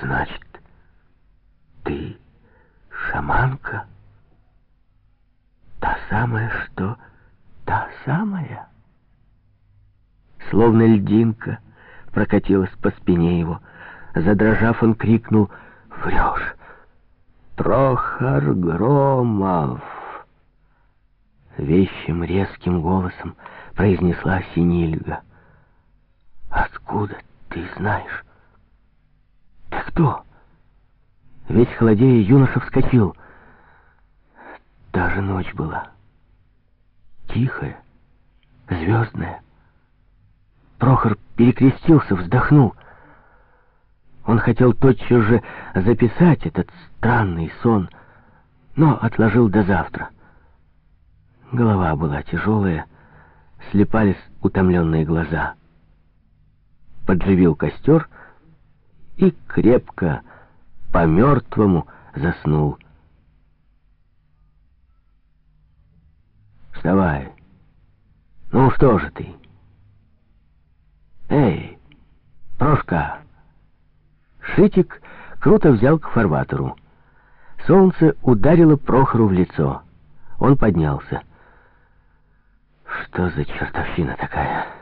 Значит, ты шаманка? Та самая, что та самая? Словно льдинка прокатилась по спине его. Задрожав, он крикнул «Врешь!» «Прохор Громов!» Вещим резким голосом произнесла Синильга. «Откуда ты знаешь?» «Ты кто?» Весь холодея юноша вскочил. Даже ночь была. Тихая, звездная. Прохор перекрестился, вздохнул. Он хотел тотчас же записать этот странный сон, но отложил до завтра. Голова была тяжелая, слепались утомленные глаза. Подживил костер и крепко, по-мертвому заснул. «Вставай! Ну что же ты? Эй, Прошка!» Шитик круто взял к фарватеру. Солнце ударило Прохору в лицо. Он поднялся. Что за чертовщина такая?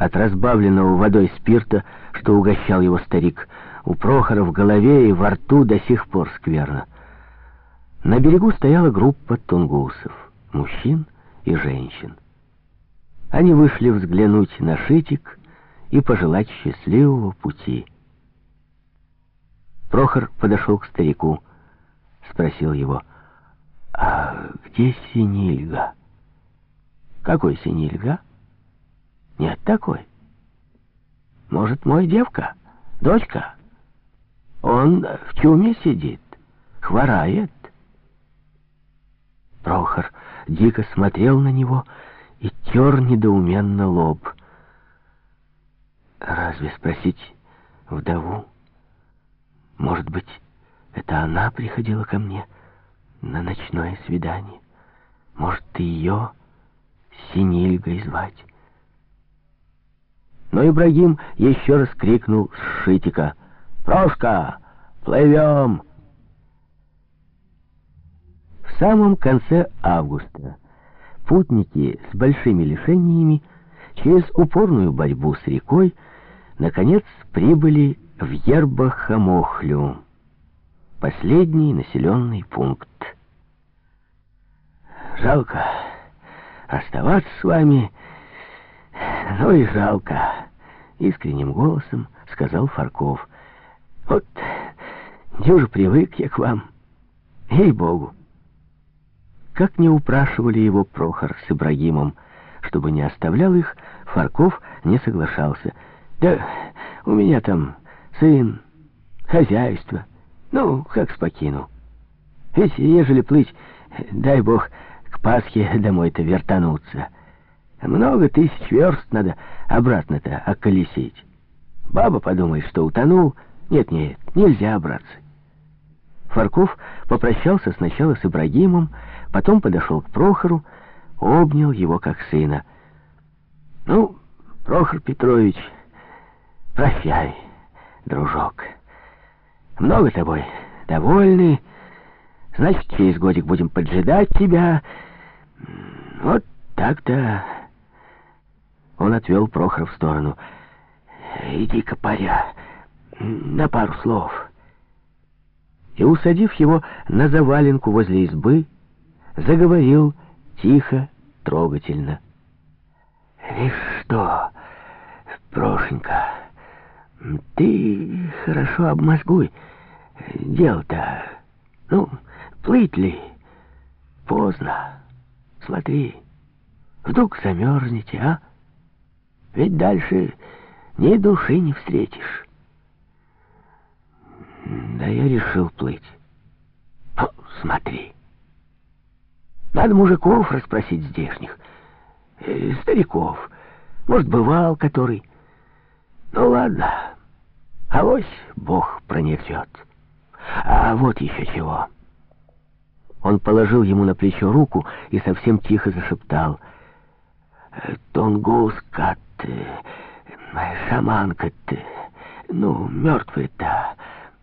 От разбавленного водой спирта, что угощал его старик, у Прохора в голове и во рту до сих пор скверно. На берегу стояла группа тунгусов, мужчин и женщин. Они вышли взглянуть на Шитик и пожелать счастливого пути. Прохор подошел к старику, спросил его, «А где Синильга?» «Какой Синильга?» «Нет такой. Может, мой девка, дочка?» Он в тюрьме сидит, хворает. Прохор дико смотрел на него и тер недоуменно лоб. Разве спросить вдову? Может быть, это она приходила ко мне на ночное свидание? Может, ее Синильгой звать? Но Ибрагим еще раз крикнул с шитика — Прошка, плывем!» В самом конце августа путники с большими лишениями через упорную борьбу с рекой наконец прибыли в Ербахамохлю, последний населенный пункт. Жалко оставаться с вами, но и жалко, искренним голосом сказал Фарков. Вот дюже привык я к вам, ей-богу. Как не упрашивали его Прохор с Ибрагимом, чтобы не оставлял их, Фарков не соглашался. Да у меня там сын, хозяйство, ну, как спокину. Ведь ежели плыть, дай бог, к Пасхе домой-то вертануться. Много тысяч верст надо обратно-то околесить. Баба подумает, что утонул, нет, нет, нельзя, братцы. Фарков попрощался сначала с Ибрагимом, потом подошел к Прохору, обнял его как сына. Ну, Прохор Петрович, прощай, дружок. Много тобой довольны. Значит, через годик будем поджидать тебя. Вот так-то. Он отвел Прохора в сторону. Иди-ка, паря, на пару слов. И, усадив его на заваленку возле избы, заговорил тихо, трогательно. «Видишь что, Прошенька, ты хорошо обмозгуй. Дело-то, ну, плыть ли? Поздно. Смотри, вдруг замерзнете, а? Ведь дальше ни души не встретишь». Да я решил плыть. Ну, смотри. Надо мужиков расспросить здешних. Э, стариков. Может, бывал который. Ну, ладно. Авось Бог пронесет. А вот еще чего. Он положил ему на плечо руку и совсем тихо зашептал. «Тонгус, кат, шаманка ты, Ну, мертвые-то